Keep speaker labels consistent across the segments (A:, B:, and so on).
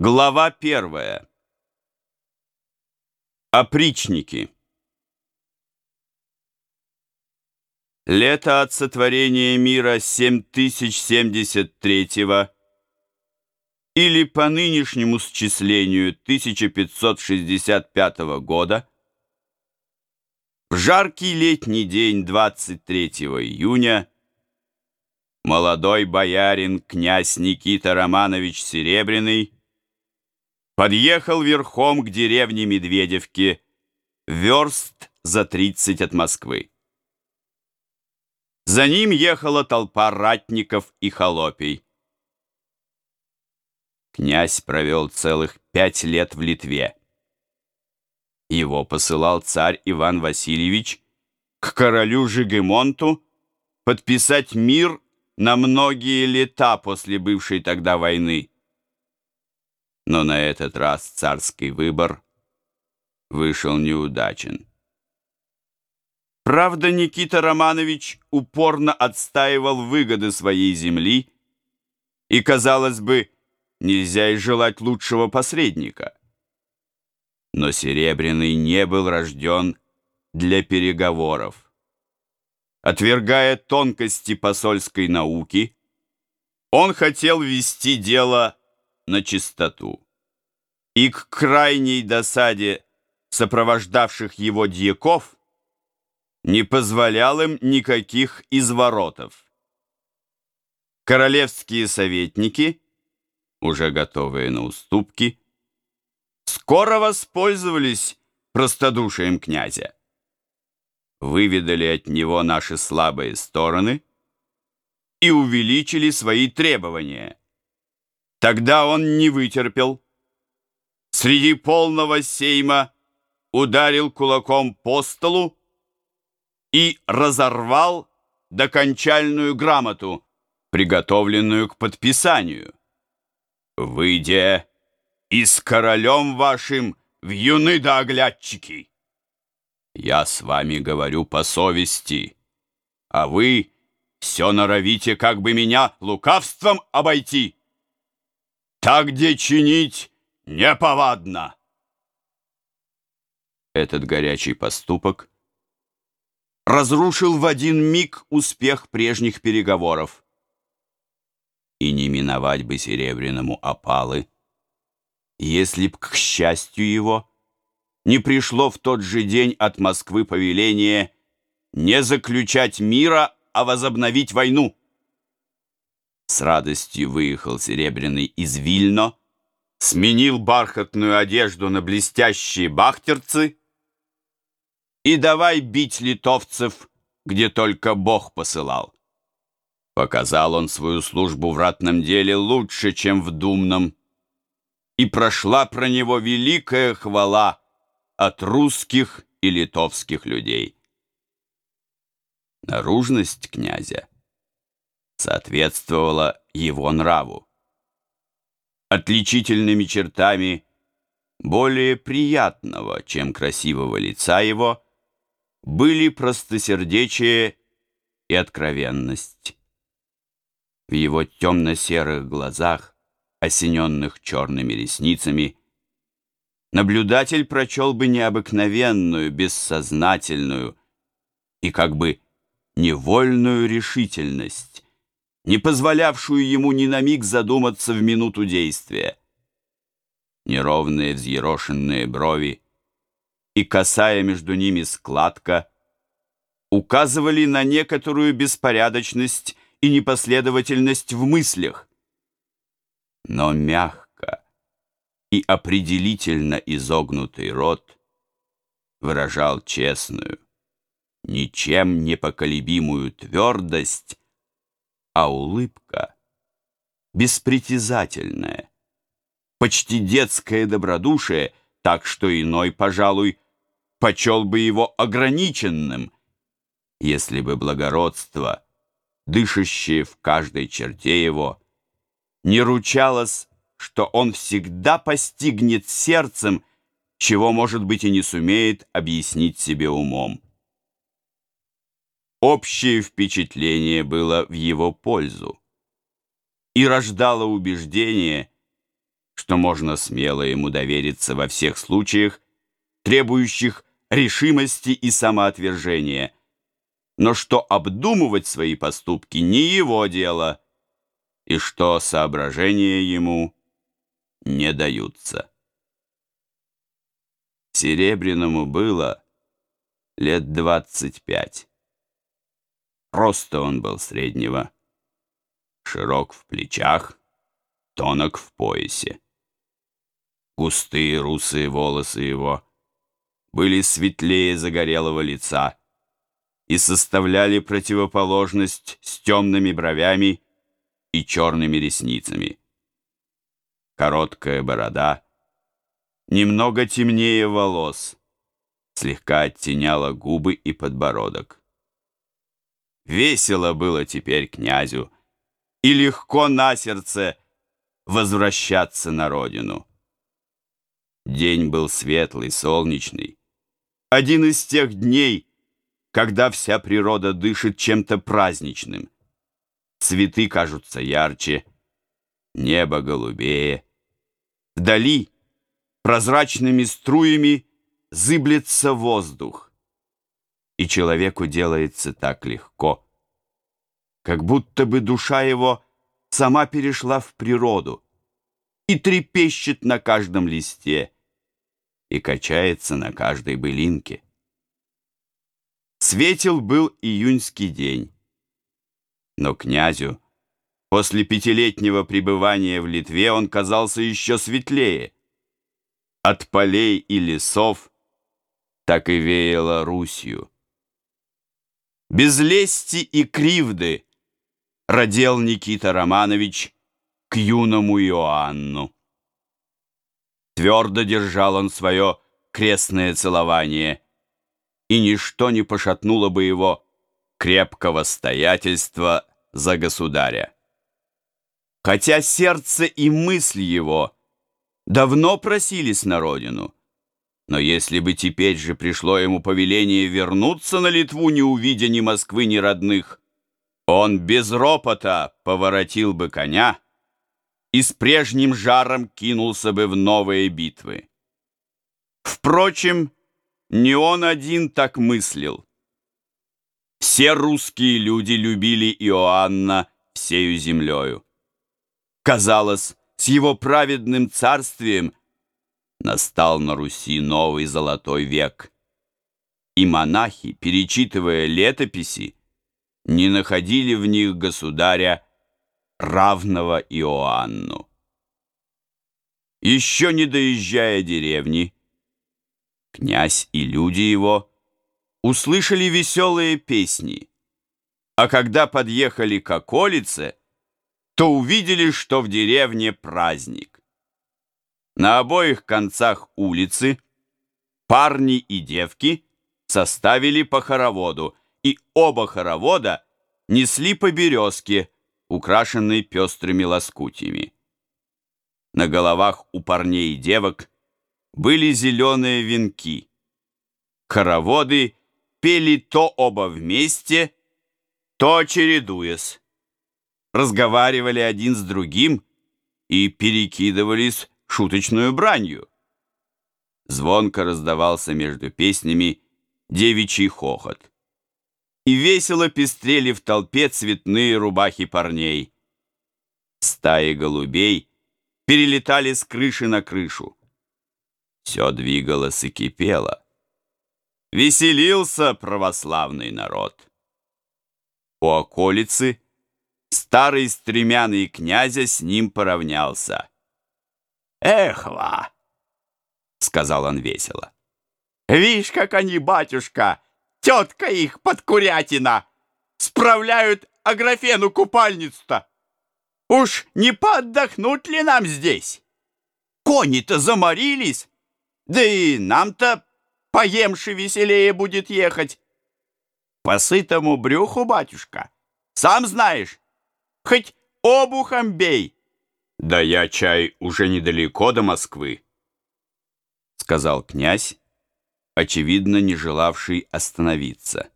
A: Глава первая. Опричники. Лето от сотворения мира 7073 или по нынешнему счислению 1565 года в жаркий летний день 23 июня молодой боярин князь Никита Романович Серебряный подъехал верхом к деревне Медведевки, верст за 30 от Москвы. За ним ехала толпа ратников и холопей. Князь провел целых пять лет в Литве. Его посылал царь Иван Васильевич к королю Жигемонту подписать мир на многие лета после бывшей тогда войны но на этот раз царский выбор вышел неудачен. Правда, Никита Романович упорно отстаивал выгоды своей земли, и, казалось бы, нельзя и желать лучшего посредника. Но Серебряный не был рожден для переговоров. Отвергая тонкости посольской науки, он хотел вести дело на чистоту. И к крайней досаде сопровождавших его дьяков не позволял им никаких изворотов. Королевские советники, уже готовые на уступки, скоро воспользовались простодушием князя. Выведали от него наши слабые стороны и увеличили свои требования. Тогда он не вытерпел. Среди полного сейма ударил кулаком по столу и разорвал докончальную грамоту, приготовленную к подписанию. «Выйдя и с королем вашим в юны да оглядчики, я с вами говорю по совести, а вы все норовите как бы меня лукавством обойти». Так где чинить неповадно. Этот горячий поступок разрушил в один миг успех прежних переговоров. И не миновать бы серебряному опалы, если б, к счастью его, не пришло в тот же день от Москвы повеление не заключать мира, а возобновить войну. С радостью выехал Серебряный из Вильно, сменил бархатную одежду на блестящие бахтерцы и давай бить литовцев, где только Бог посылал. Показал он свою службу в ратном деле лучше, чем в думном, и прошла про него великая хвала от русских и литовских людей. Наружность князя соответствовала его нраву. Отличительными чертами более приятного, чем красивого лица его, были простосердечие и откровенность. В его темно-серых глазах, осененных черными ресницами, наблюдатель прочел бы необыкновенную, бессознательную и как бы невольную решительность, не позволявшую ему ни на миг задуматься в минуту действия. Неровные взъерошенные брови и косая между ними складка указывали на некоторую беспорядочность и непоследовательность в мыслях. Но мягко и определительно изогнутый рот выражал честную, ничем не поколебимую твердость а улыбка беспритязательная, почти детское добродушие, так что иной, пожалуй, почел бы его ограниченным, если бы благородство, дышащее в каждой черте его, не ручалось, что он всегда постигнет сердцем, чего, может быть, и не сумеет объяснить себе умом. Общее впечатление было в его пользу и рождало убеждение, что можно смело ему довериться во всех случаях, требующих решимости и самоотвержения, но что обдумывать свои поступки не его дело, и что соображения ему не даются. Серебряному было лет двадцать пять. Роста он был среднего, широк в плечах, тонок в поясе. Густые русые волосы его были светлее загорелого лица и составляли противоположность с темными бровями и черными ресницами. Короткая борода, немного темнее волос, слегка оттеняла губы и подбородок. Весело было теперь князю, и легко на сердце возвращаться на родину. День был светлый, солнечный. Один из тех дней, когда вся природа дышит чем-то праздничным. Цветы кажутся ярче, небо голубее. Вдали прозрачными струями зыблется воздух, и человеку делается так легко, как будто бы душа его сама перешла в природу и трепещет на каждом листе и качается на каждой былинке. Светил был июньский день, но князю после пятилетнего пребывания в Литве он казался еще светлее. От полей и лесов так и веяло Русью. Без лести и кривды родил Никита Романович к юному Иоанну. Твердо держал он свое крестное целование, и ничто не пошатнуло бы его крепкого стоятельства за государя. Хотя сердце и мысль его давно просились на родину, но если бы теперь же пришло ему повеление вернуться на Литву, не увидя ни Москвы, ни родных, он без ропота поворотил бы коня и с прежним жаром кинулся бы в новые битвы. Впрочем, не он один так мыслил. Все русские люди любили Иоанна всею землею. Казалось, с его праведным царствием настал на Руси новый золотой век. И монахи, перечитывая летописи, не находили в них государя, равного Иоанну. Еще не доезжая деревни, князь и люди его услышали веселые песни, а когда подъехали к околице, то увидели, что в деревне праздник. На обоих концах улицы парни и девки составили по хороводу, и оба хоровода несли по березке, украшенной пестрыми лоскутьями. На головах у парней и девок были зеленые венки. Хороводы пели то оба вместе, то чередуясь. Разговаривали один с другим и перекидывались шуточную бранью. Звонко раздавался между песнями девичий хохот и весело пестрели в толпе цветные рубахи парней. Стаи голубей перелетали с крыши на крышу. Все двигалось и кипело. Веселился православный народ. У околицы старый стремянный князя с ним поравнялся. «Эхва!» — сказал он весело. «Вишь, как они, батюшка!» тетка их, подкурятина, справляют Аграфену купальницу-то. Уж не поотдохнуть ли нам здесь? Кони-то заморились, да и нам-то поемши веселее будет ехать. По сытому брюху, батюшка, сам знаешь, хоть обухом бей. Да я чай уже недалеко до Москвы, сказал князь очевидно, не желавший остановиться.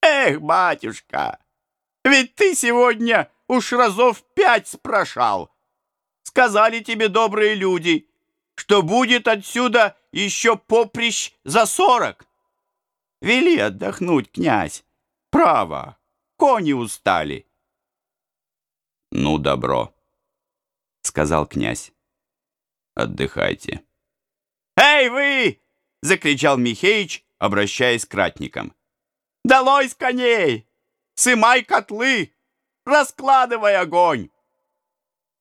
A: «Эх, батюшка, ведь ты сегодня уж разов пять спрашал!» сказали тебе добрые люди, что будет отсюда еще поприщ за сорок. Вели отдохнуть, князь. Право, кони устали. Ну, добро, сказал князь. Отдыхайте. Эй, вы! закричал Михеич, обращаясь к ратникам. Долой с коней! Сымай котлы! Раскладывай огонь!